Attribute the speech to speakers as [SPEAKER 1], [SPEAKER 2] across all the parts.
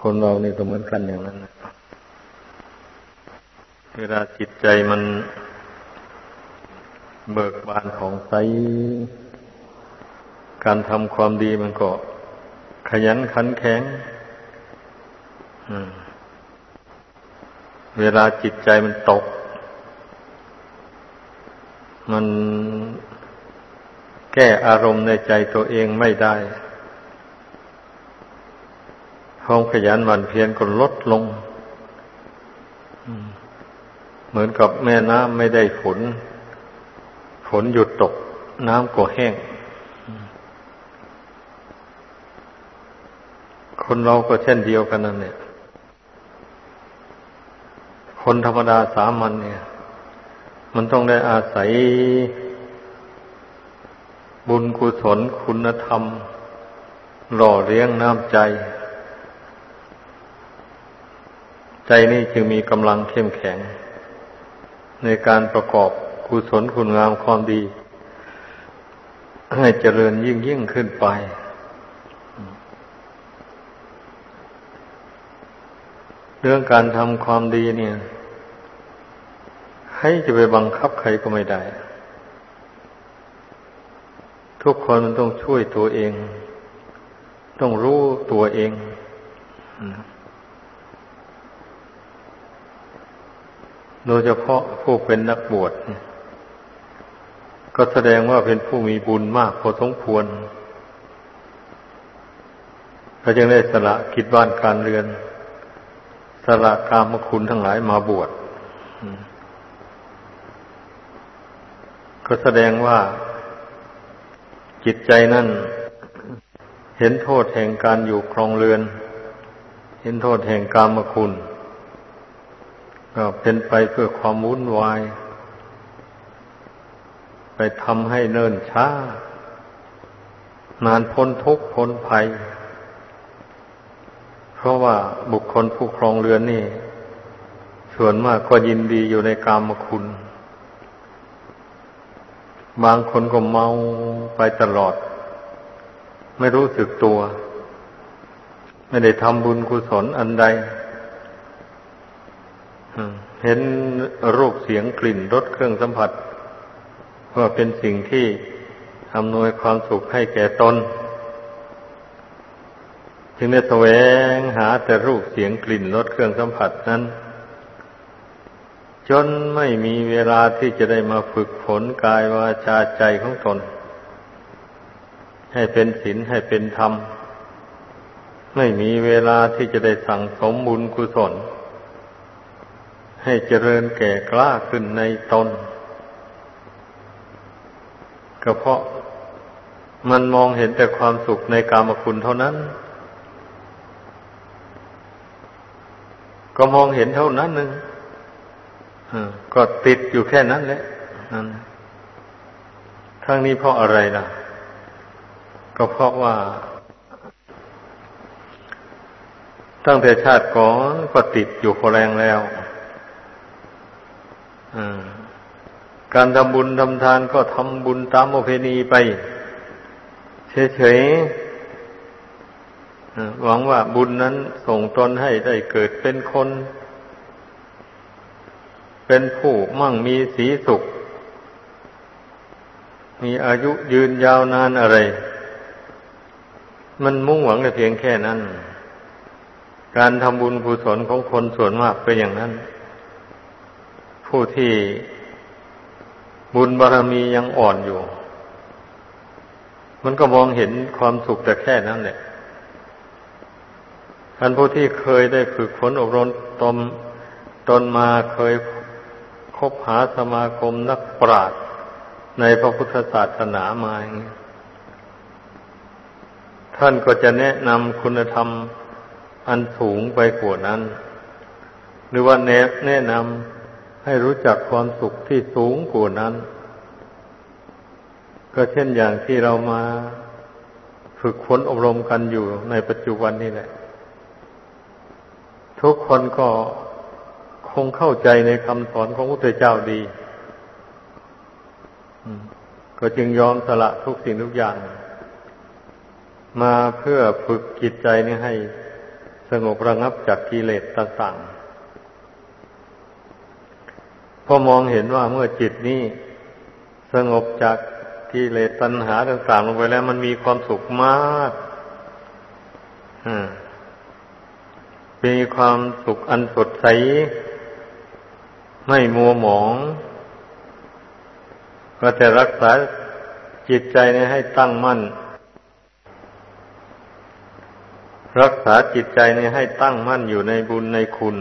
[SPEAKER 1] คนเรานี่ก็เหมือนกันอย่างนั้นนะเวลาจิตใจมันเบิกบานของใส การทำความดีมันก็ขยันขันแข็งเวลาจิตใจมันตก มันแก้อารมณ์ในใจตัวเองไม่ได้ ความขยันหมั่นเพียรก็ลดลง เหมือนกับแม่น้ำไม่ได้ฝน ฝนหยุดตก น้ำก็แห้ง คนเราก็เช่นเดียวกันนั่นเนี่ย คนธรรมดาสามัญเนี่ย มันต้องได้อาศัย บุญกุศลคุณธรรมหล่อเลี้ยงน้ำใจ ใจนี่จึงมีกำลังเข้มแข็ง ในการประกอบกุศลคุณงามความดี ให้เจริญยิ่งยิ่งขึ้นไป เรื่องการทำความดีเนี่ย ให้จะไปบังคับใครก็ไม่ได้ ทุกคนมันต้องช่วยตัวเอง ต้องรู้ตัวเอง โดยเฉพาะผู้เป็นนักบวชก็แสดงว่าเป็นผู้มีบุญมากพอสมควรก็จึงได้สละกิจบ้านการเรือน สละกามคุณทั้งหลายมาบวชก็แสดงว่าจิตใจนั่น เห็นโทษแห่งการอยู่ครองเรือน เห็นโทษแห่งกามคุณ ก็เป็นไปเพื่อความวุ่นวาย ไปทำให้เนิ่นช้า นานพ้นทุกข์พ้นภัย เพราะว่าบุคคลผู้ครองเรือนนี่ ส่วนมากก็ยินดีอยู่ในกามคุณ บางคนก็เมาไปตลอด ไม่รู้สึกตัว ไม่ได้ทำบุญกุศลอันใด เห็นรูปเสียงกลิ่นรสเครื่องสัมผัสว่าเป็นสิ่งที่อำนวยความสุขให้แก่ตน จึงได้แสวงหาแต่รูปเสียงกลิ่นรสเครื่องสัมผัสนั้น จนไม่มีเวลาที่จะได้มาฝึกฝนกายวาจาใจของตน ให้เป็นศีลให้เป็นธรรม ไม่มีเวลาที่จะได้สั่งสมบุญกุศล ให้เจริญแก่กล้าขึ้นในตนก็เพราะมันมองเห็นแต่ความสุขในกามคุณเท่านั้น ก็มองเห็นเท่านั้นหนึ่งก็ติดอยู่แค่นั้นแหละนั่นทั้งนี้เพราะอะไรล่ะ ก็เพราะว่า ตั้งแต่ชาติก่อนก็ติดอยู่พอแรงแล้ว การทำบุญทำทานก็ทำบุญตามโอเพณีไป เฉยๆหวังว่าบุญนั้นส่งตนให้ได้เกิดเป็นคน เป็นผู้มั่งมีสีสุข มีอายุยืนยาวนานอะไร มันมุ่งหวังแต่เพียงแค่นั้น การทำบุญกุศลของคนส่วนมากเป็นอย่างนั้น ผู้ที่บุญบารรมียังอ่อนอยู่ มันก็มองเห็นความสุขแต่แค่นั้นแหละท่านผู้ที่เคยได้ฝึกฝนอบรมตนตนมาเคยคบหาสมาคมนักปราชญ์ในพระพุทธศาสนามาอย่างนี้ท่านก็จะแนะนำคุณธรรมอันสูงไปกว่านั้น หรือว่าแนะแนะนำ ให้รู้จักความสุขที่สูงกว่านั้น ก็เช่นอย่างที่เรามาฝึกฝนอบรมกันอยู่ในปัจจุบันนี่แหละ ทุกคนก็คงเข้าใจในคำสอนของพระพุทธเจ้าดีก็จึงยอมสละทุกสิ่งทุกอย่าง มาเพื่อฝึกจิตใจนี่ให้สงบระงับจากกิเลสต่างๆ พอมองเห็นว่าเมื่อจิตนี้สงบจากกิเลสตัณหาต่างๆลงไปแล้ว มันมีความสุขมากมีความสุขอันสดใส ไม่มัวหมอง ก็จะรักษาจิตใจนี้ให้ตั้งมั่น รักษาจิตใจนี้ให้ตั้งมั่นอยู่ในบุญในคุณ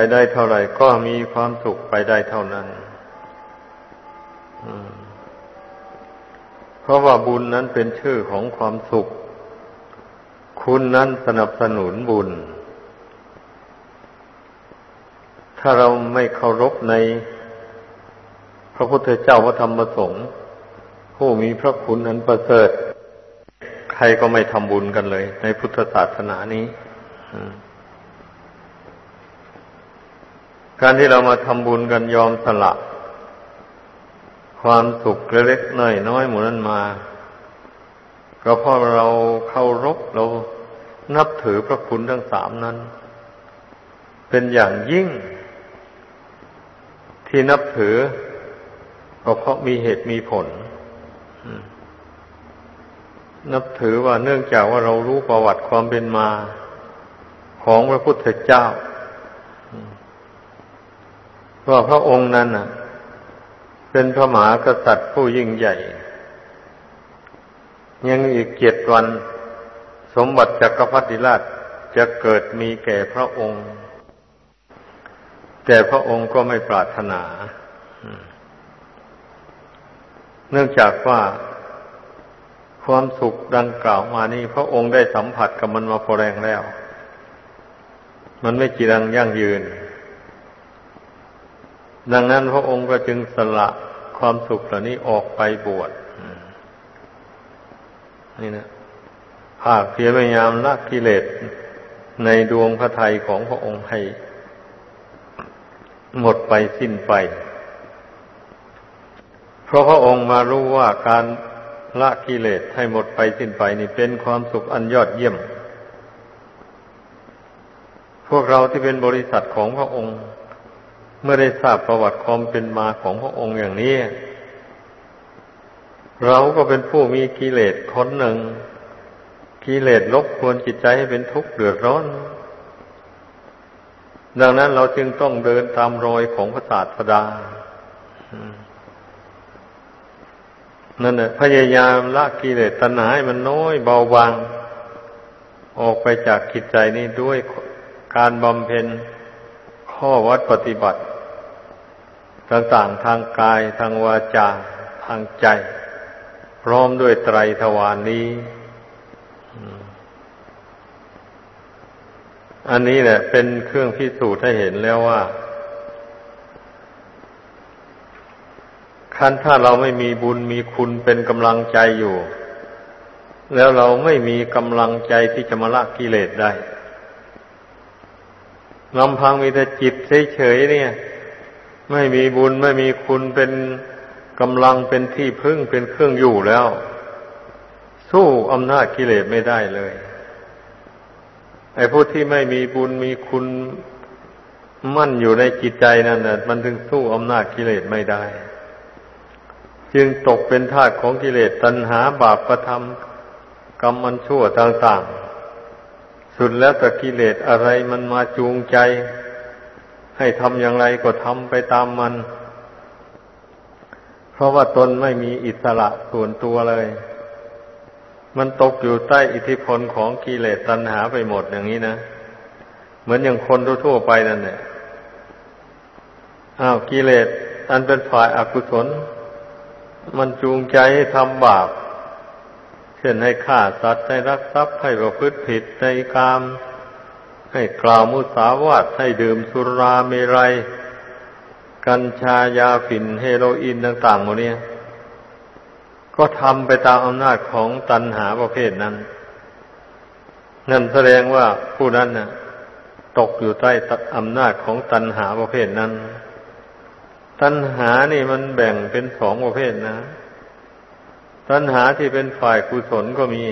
[SPEAKER 1] ไปได้เท่าไหร่ ก็มีความสุขไปได้เท่านั้นเพราะว่าบุญนั้นเป็นชื่อของความสุข คุณนั้นสนับสนุนบุญ ถ้าเราไม่เคารพในพระพุทธเจ้าพระธรรมสงฆ์ผู้มีพระคุณนั้นประเสริฐ ใครก็ไม่ทำบุญกันเลย ในพุทธศาสนานี้ การที่เรามาทำบุญกันยอมสละ ความสุขเล็กน้อยน้อยหมู่นั้นมา ก็เพราะเราเคารพเรานับถือพระคุณทั้งสามนั้น เป็นอย่างยิ่ง ที่นับถือก็เพราะมีเหตุมีผล นับถือว่าเนื่องจากว่าเรารู้ประวัติความเป็นมา ของพระพุทธเจ้า ว่าพระองค์นั้นเป็นพระมหากษัตริย์ผู้ยิ่งใหญ่ ยังอีกเจ็ดวัน สมบัติจักรพรรดิราชจะเกิดมีแก่พระองค์ แต่พระองค์ก็ไม่ปรารถนา เนื่องจากว่าความสุขดังกล่าวมานี้พระองค์ได้สัมผัสกับมันมาพอแรงแล้ว มันไม่จีรังยั่งยืน ดังนั้นพระองค์ก็จึงสละความสุขเหล่านี้ออกไปบวชนี่นะภาคเพียรพยายามละกิเลสในดวงพระทัยของพระองค์ให้ หมดไปสิ้นไป เพราะพระองค์มารู้ว่าการละกิเลสให้หมดไปสิ้นไปนี่เป็นความสุขอันยอดเยี่ยม พวกเราที่เป็นบริษัทของพระองค์ เมื่อได้ทราบประวัติความเป็นมาของพระองค์อย่างนี้ เราก็เป็นผู้มีกิเลสคนหนึ่ง กิเลสลบควรจิตใจให้เป็นทุกข์เดือดร้อน ดังนั้นเราจึงต้องเดินตามรอยของพระศาสดานั่นแหละพยายามละกิเลสตัณหาให้มันน้อยเบาบาง ออกไปจากจิตใจนี้ด้วยการบำเพ็ญข้อวัดปฏิบัติ ต่างๆทางกายทางวาจาทางใจ พร้อมด้วยไตรทวารนนี้ อันนี้แหละเป็นเครื่องพิสูจน์ให้เห็นแล้วว่าคันถ้าเราไม่มีบุญมีคุณเป็นกำลังใจอยู่ แล้วเราไม่มีกำลังใจที่จะมาละกิเลสได้ลำพังมีแต่จิตเฉยๆเนี่ย ไม่มีบุญไม่มีคุณเป็นกำลังเป็นที่พึ่งเป็นเครื่องอยู่แล้ว สู้อำนาจกิเลสไม่ได้เลย ไอ้ผู้ที่ไม่มีบุญมีคุณมั่นอยู่ในจิตใจนั่นน่ะมันถึงสู้อำนาจกิเลสไม่ได้ จึงตกเป็นทาสของกิเลสตัณหาบาปประทำกรรมมันชั่วต่างๆ สุดแล้วแต่กิเลสอะไรมันมาจูงใจ ให้ทำอย่างไรก็ทำไปตามมัน เพราะว่าตนไม่มีอิสระส่วนตัวเลย มันตกอยู่ใต้อิทธิพลของกิเลสตัณหาไปหมดอย่างนี้นะ เหมือนอย่างคนทั่วไปนั่นเนี่ยอ้าวกิเลสอันเป็นฝ่ายอากุศล มันจูงใจให้ทำบาป เช่นให้ฆ่าสัตว์ให้รักทรัพย์ให้ประพฤติผิดในกาม ให้กล่าวมุสาวาทให้ดื่มสุราเมรัย กัญชายาฝิ่นเฮโรอีนต่างๆหมดเนี่ยก็ทำไปตามอำนาจของตัณหาประเภทนั้น นั่นแสดงว่าผู้นั้นน่ะตกอยู่ใต้อำนาจของตัณหาประเภทนั้น ตัณหานี่มันแบ่งเป็นสองประเภทนะ ตัณหาที่เป็นฝ่ายกุศลก็มี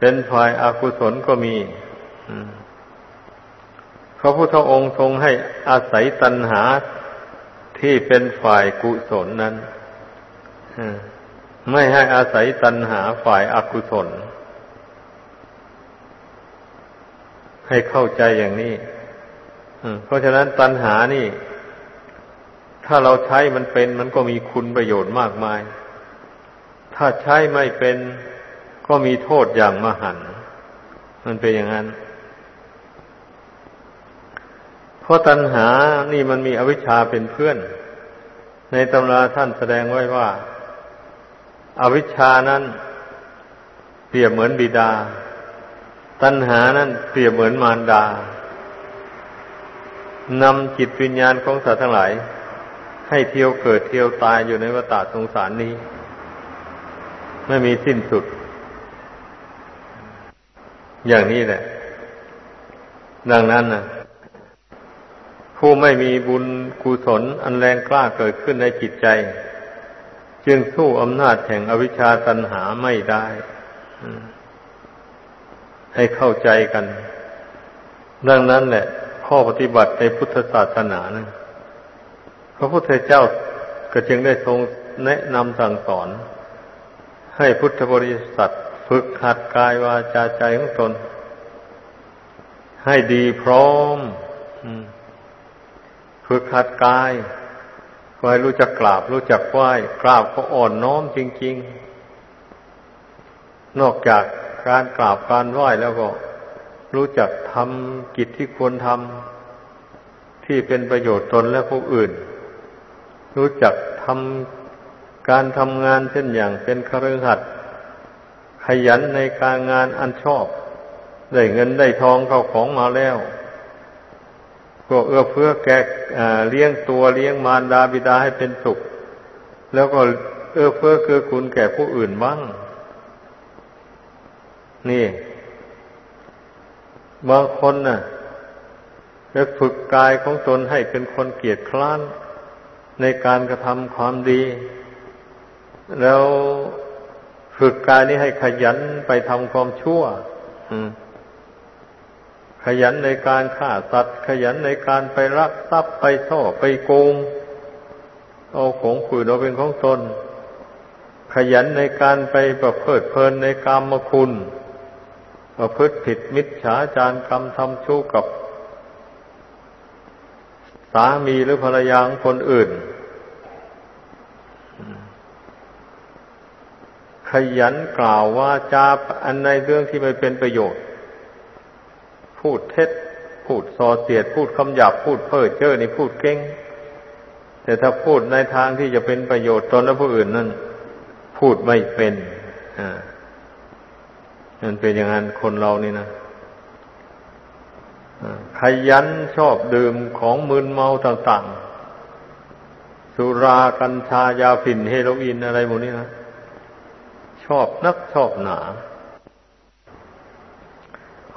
[SPEAKER 1] เป็นฝ่ายอกุศลก็มี พระพุทธองค์ทรงให้อาศัยตัณหาที่เป็นฝ่ายกุศลนั้นไม่ให้อาศัยตัณหาฝ่ายอากุศล ให้เข้าใจอย่างนี้เพราะฉะนั้นตัณหานี่ ถ้าเราใช้มันเป็นมันก็มีคุณประโยชน์มากมาย ถ้าใช้ไม่เป็นก็มีโทษอย่างมหันมันเป็นอย่างนั้น เพราะตัณหานี่มันมีอวิชชาเป็นเพื่อน ในตำราท่านแสดงไว้ว่าอาวิชชานั้นเปรียบเหมือนบิดา ตัณหานั้นเปรียบเหมือนมารดานำจิตวิญญาณของสัตว์ทั้งหลาย ให้เที่ยวเกิดเที่ยวตายอยู่ในวัฏสงสารนี้ ไม่มีสิ้นสุด อย่างนี้แหละ ดังนั้นนะ ผู้ไม่มีบุญกุศลอันแรงกล้าเกิดขึ้นในจิตใจ จึงสู้อำนาจแห่งอวิชชาตันหาไม่ได้ให้เข้าใจกัน ดังนั้นแหละ ข้อปฏิบัติในพุทธศาสนานะพระพุทธเจ้าก็จึงได้ทรงแนะนำสั่งสอน ให้พุทธบริษัทฝึกหัดกายวาจาใจของตน ให้ดีพร้อมอืม ฝึกหัดกายคอยรู้จักกราบ รู้จักไหว้กราบก็อ่อนน้อมจริง ๆ นอกจากการกราบการไหว้แล้วก็ รู้จักทำกิจที่ควรทำที่เป็นประโยชน์ตนและผู้อื่น รู้จักทำการทำงานเช่นอย่างเป็นคฤหัสถ์ขยันในการงานอันชอบ ได้เงินได้ทองเข้าของมาแล้ว ก็เอื้อเฟื้อแก่เลี้ยงตัวเลี้ยงมารดาบิดาให้เป็นสุข แล้วก็เอื้อเฟื้อคือคุณแก่ผู้อื่นบ้าง นี่ บางคนน่ะจะฝึกกายของตนให้เป็นคนเกียจคร้านในการกระทำความดี แล้วฝึกกายนี้ให้ขยันไปทำความชั่ว อืม ขยันในการฆ่าสัตว์ ขยันในการไปรักทรัพย์ไปช่อไปโกงเอาของผืนเอาเป็นของตน ขยันในการไปประเพลิเพลินในกรรมคุณ ประพฤติผิดมิจฉาจารกรรมทำชู้กับ สามีหรือภรรยาคนอื่น ขยันกล่าวว่าจาอันในเรื่องที่ไม่เป็นประโยชน์ พูดเท็จ พูดส่อเสียด พูดคำหยาบพูดเพ้อเจ้อนี่พูดเก่งแต่ถ้าพูดในทางที่จะเป็นประโยชน์ตนและผู้อื่นนั่นพูดไม่เป็นอ่ามันเป็นอย่างนั้นคนเรานี่นะขยันชอบดื่มของมึนเมาต่างๆ สุรากัญชายาฝิ่นเฮโรอีนอะไรหมดนี้นะ ชอบนักชอบหนา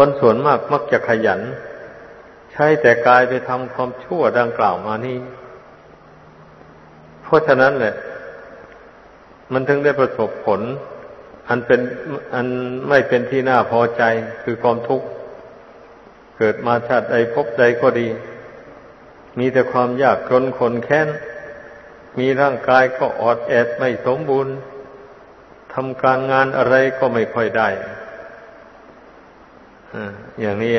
[SPEAKER 1] คนส่วนมากมักจะขยัน ใช้แต่กายไปทำความชั่วดังกล่าวมานี่เพราะฉะนั้นแหละ มันถึงได้ประสบผล อันเป็นอันไม่เป็นที่น่าพอใจคือความทุกข์ เกิดมาชาติใดพบใดก็ดี มีแต่ความยากจนคนแค้น มีร่างกายก็อดแอดไม่สมบูรณ์ทำการงานอะไรก็ไม่ค่อยได้ อย่างนี้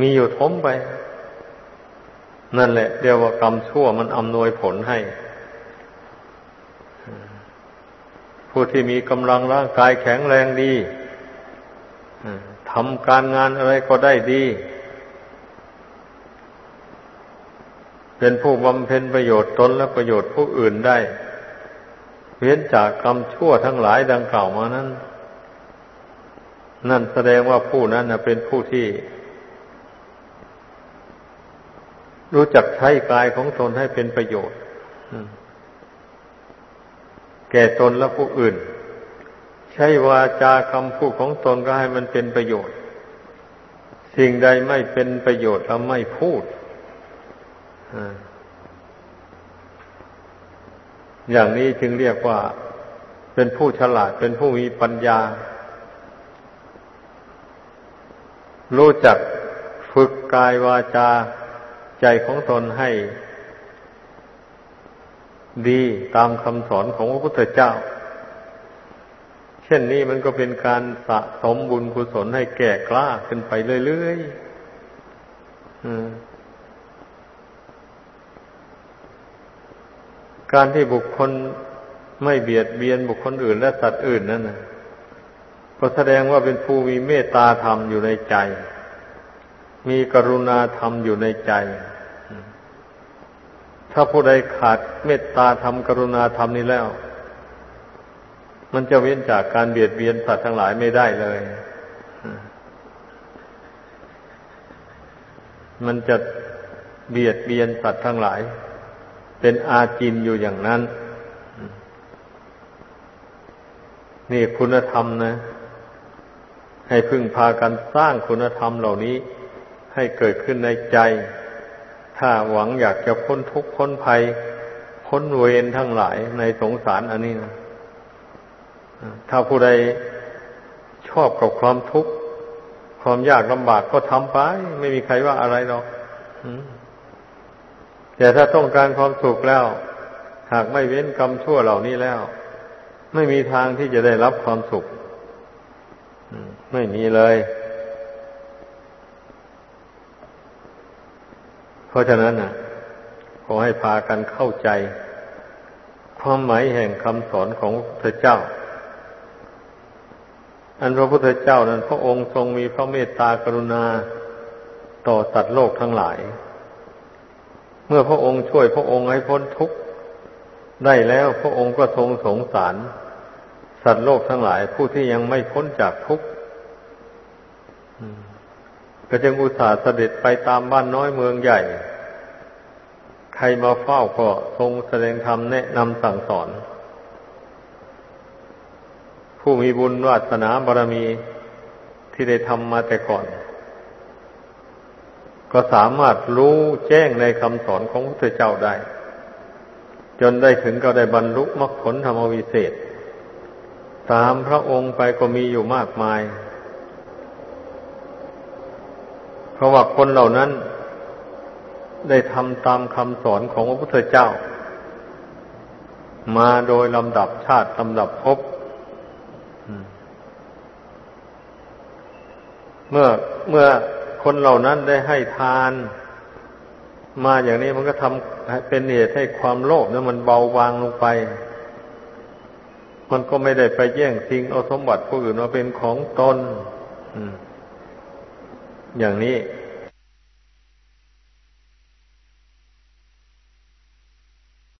[SPEAKER 1] มีอยู่ทมไป นั่นแหละเรียกว่ากรรมชั่วมันอำนวยผลให้ ผู้ที่มีกำลังร่างกายแข็งแรงดีทำการงานอะไรก็ได้ดี เป็นผู้บำเพ็ญประโยชน์ตนและประโยชน์ผู้อื่นได้ เว้นจากกรรมชั่วทั้งหลายดังกล่าวมานั้น นั่นแสดงว่าผู้นั้นเป็นผู้ที่ รู้จักใช้กายของตนให้เป็นประโยชน์แก่ตนและผู้อื่น ใช้วาจาคำพูดของตนก็ให้มันเป็นประโยชน์ สิ่งใดไม่เป็นประโยชน์เราไม่พูดอย่างนี้จึงเรียกว่าเป็นผู้ฉลาดเป็นผู้มีปัญญา รู้จักฝึกกายวาจาใจของตนให้ดีตามคำสอนของพระพุทธเจ้า เช่นนี้มันก็เป็นการสะสมบุญกุศลให้แก่กล้าขึ้นไปเรื่อยๆการที่บุคคลไม่เบียดเบียนบุคคลอื่นและสัตว์อื่นนั่นนะ ก็แสดงว่าเป็นผู้มีเมตตาธรรมอยู่ในใจ มีกรุณาธรรมอยู่ในใจ ถ้าผู้ใดขาดเมตตาธรรมกรุณาธรรมนี้แล้ว มันจะเว้นจากการเบียดเบียนสัตว์ทั้งหลายไม่ได้เลย มันจะเบียดเบียนสัตว์ทั้งหลาย เป็นอาจินอยู่อย่างนั้น นี่คุณธรรมนะ ให้พึ่งพากันสร้างคุณธรรมเหล่านี้ให้เกิดขึ้นในใจ ถ้าหวังอยากจะพ้นทุกข์พ้นภัย พ้นเวรทั้งหลายในสงสารอันนี้นะถ้าผู้ใดชอบกับความทุกข์ความยากลำบากก็ทำไป ไม่มีใครว่าอะไรหรอกแต่ถ้าต้องการความสุขแล้ว หากไม่เว้นกรรมชั่วเหล่านี้แล้ว ไม่มีทางที่จะได้รับความสุข ไม่มีเลย เพราะฉะนั้นนะขอให้พากันเข้าใจ ความหมายแห่งคำสอนของพระเจ้า อันพระพุทธเจ้านั้น พระองค์ทรงมีพระเมตตากรุณาต่อสัตว์โลกทั้งหลาย เมื่อพระองค์ช่วยพระองค์ให้พ้นทุกข์ได้แล้วพระองค์ก็ทรงสงสาร สัตว์โลกทั้งหลาย ผู้ที่ยังไม่พ้นจากทุกข์ก็จึงอุตส่าห์เสด็จไปตามบ้านน้อยเมืองใหญ่ ใครมาเฝ้าก็ทรงแสดงธรรมแนะนำสั่งสอน ผู้มีบุญวาสนาบารมีที่ได้ทำมาแต่ก่อน ก็สามารถรู้แจ้งในคำสอนของพระเจ้าได้ จนได้ถึงก็ได้บรรลุมรรคผลธรรมวิเศษ ตามพระองค์ไปก็มีอยู่มากมาย เพราะว่าคนเหล่านั้น ได้ทำตามคำสอนของพระพุทธเจ้า มาโดยลำดับชาติลำดับภพเมื่อเมื่อคนเหล่านั้นได้ให้ทาน มาอย่างนี้มันก็ทำเป็นเหตุให้ความโลภนั้นมันเบาบางลงไป มันก็ไม่ได้ไปแย่งชิงเอาสมบัติผู้อื่นมาเป็นของตนอย่างนี้